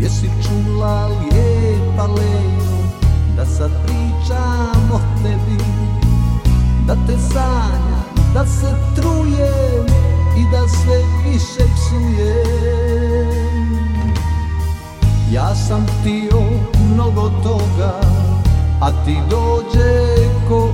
Jesi čula lijepa Leno Da sad pričam o tebi? Da te sanjam, da se trujem I da sve više psujem. Ja sam tio mnogo toga A ti dođe ko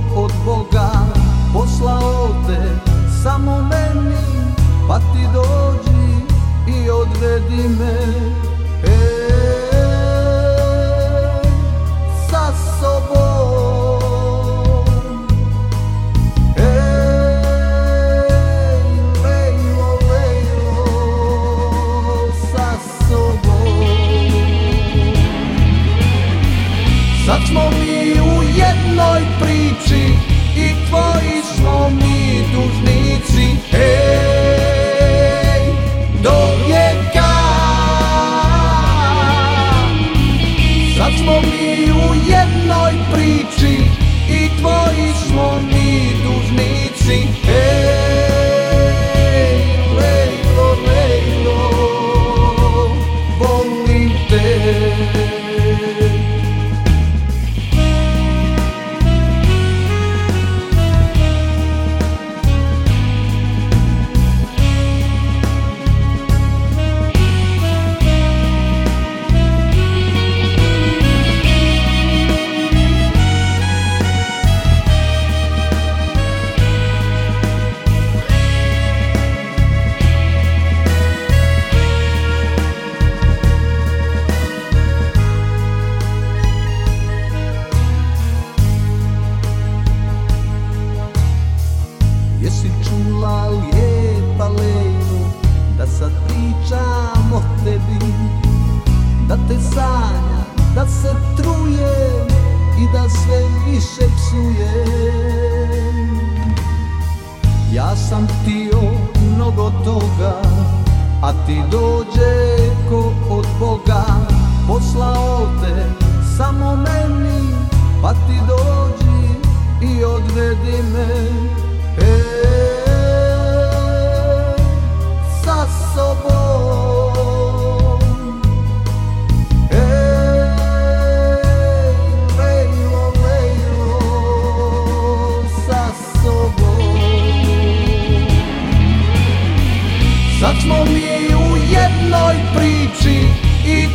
više psujem Ja sam htio mnogo toga A ti dođe ko od Boga Poslao te samo meni Sad smo mi u jednoj priči i